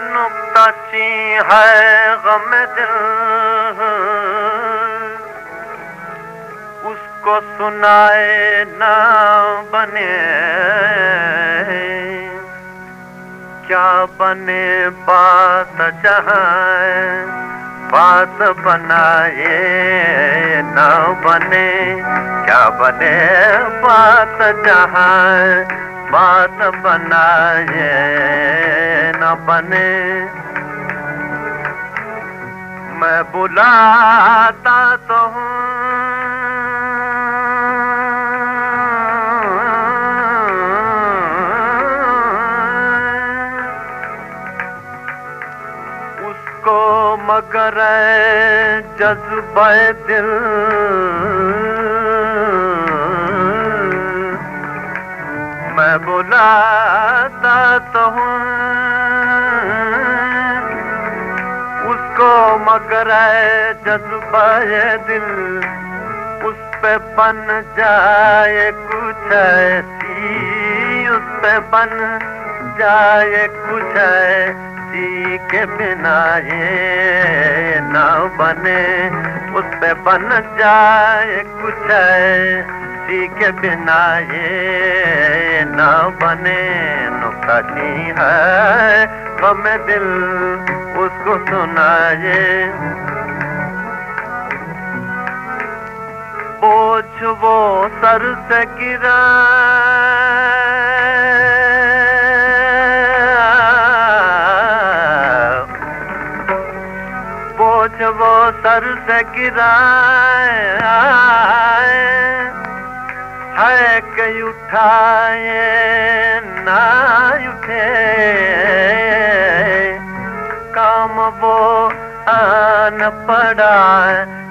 नुकताची है, गम दिल। उसको सुनाए ना बने। क्या बने बात जहाँ, बात बनाए न बने। क्या बने बात जहाँ, बात बनाए न बने। मैं बुलाता तो हूँ। उसको मगर जज्ब दिल। मैं बुलाता तो हूँ। मगर जज्ब दिल, उस पे बन जाए कुछ ऐसी, उस पे बन जाए कुछ ऐसी के बिना ये न बने, उस पे बन जाए कुछ ऐसी के बिना ये न बने नुकती है गम दिल। उसको सुनाए। बोझ वो सर से गिरा। बोझ वो सर से गिरा। है कि उठाए, ना उठे। आन पड़ा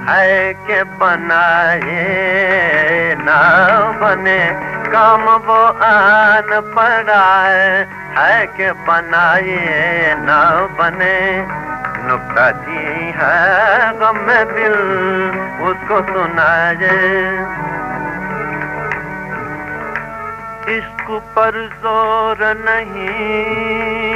है के बनाए ना बने। काम वो आन पड़ा है के बनाए ना बने। नुकता जी है, गम दिल, उसको सुनाए। इश्क पर ज़ोर नहीं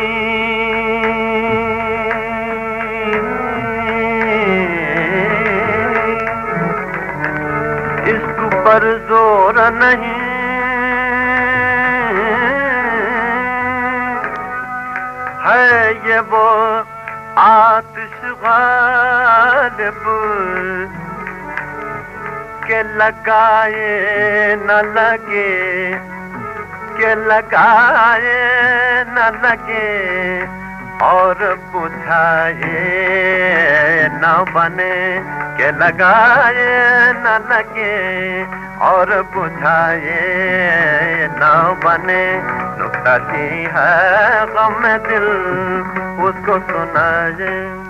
पर ज़ोर नहीं। है ये वो आतिश गालिब के लगाए न लगे, के लगाए न लगे। और बुझाए, न बने के लगाए, न लगे, और बुझाए, न बने। नुकता है गम दिल, उसको सुनाए।